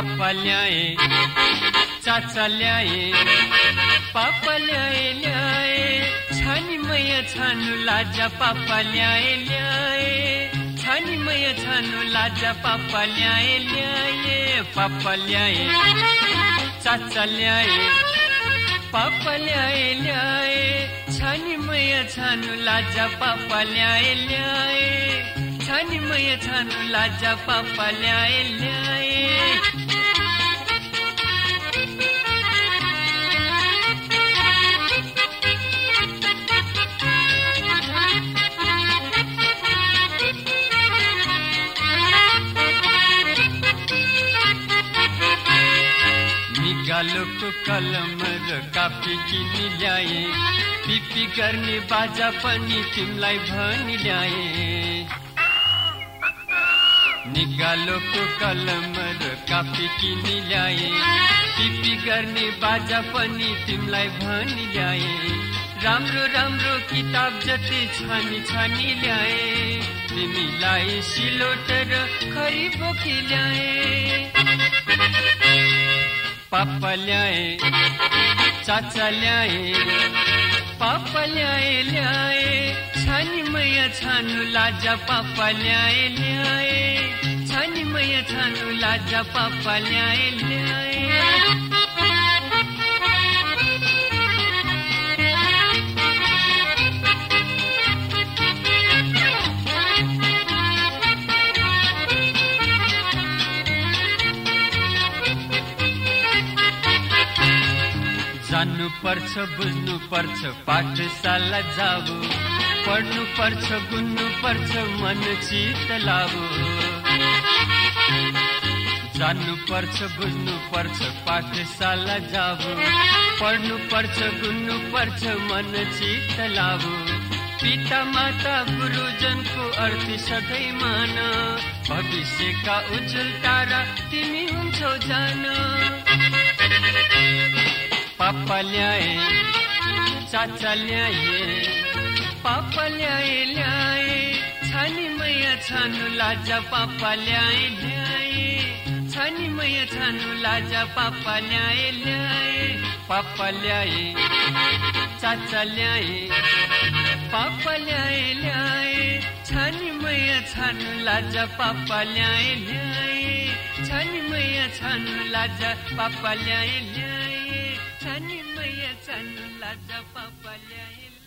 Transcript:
पापा ल्याए चाचा ल्याए पापा ल्याए ल्याए छानी मैया छानु लाजा पापा ल्याए ल्याए छानी मैया छानु लाजा पापा ल्याए ल्याए पापा ल्याए चाचा ल्याए पापा ल्याए ल्याए छानी मैया छानु लाजा पापा ल्याए ल्याए छानी मैया छानु लाजा पापा ल्याए ल्याए। निगालोको कलम र कापी किनी ल्याए। पिपी गर्ने बाजा पनि तिमीलाई भनी ल्याए। निगालोको कलम र कापी किनी ल्याए। पिपी गर्ने बाजा पनि तिमीलाई भनी ल्याए। राम्रो राम्रो किताब जति छानी छानी ल्याए। तिमीलाई सिलोट र बोकी ल्याए पापा ल्याए चाचा ल्याए पापा ल्याए ल्याए छानी मैया छानु लाजा पापा ल्याए ल्याए छानी मैया छानु लाजा पापा ल्याए ल्याए। जान्नु पर्छ बुझ्नु पर्छ पाठशाला जाऊ। पढ्नु पर्छ बुझ्नु पर्छ मन चित लाऊ। जान्नु पर्छ बुझ्नु पर्छ पाठशाला जाऊ। पढ्नु पर्छ बुझ्नु पर्छ मन चित लाऊ। पिता माता गुरुजनको अर्थ सधैँ मान। भविष्यका उज्जवल तारा तिमी हुन्छौ जान। पापा ल्याए चाचा ल्याए पापा ल्याए ल्याए छानी मैया छानु लाजा पापा ल्याए ल्याए छानी मैया छानु लाजा पापा ल्याए ल्याए पापा ल्याए चाचा ल्याए पापा ल्याए ल्याए छानी मैया छानु लाजा पापा ल्याए ल्याए छानी मैया छानु लाजा पापा ल्याए ल्याए छानी मैया